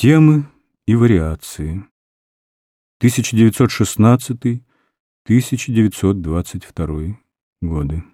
Темы и вариации. 1916-1922 годы.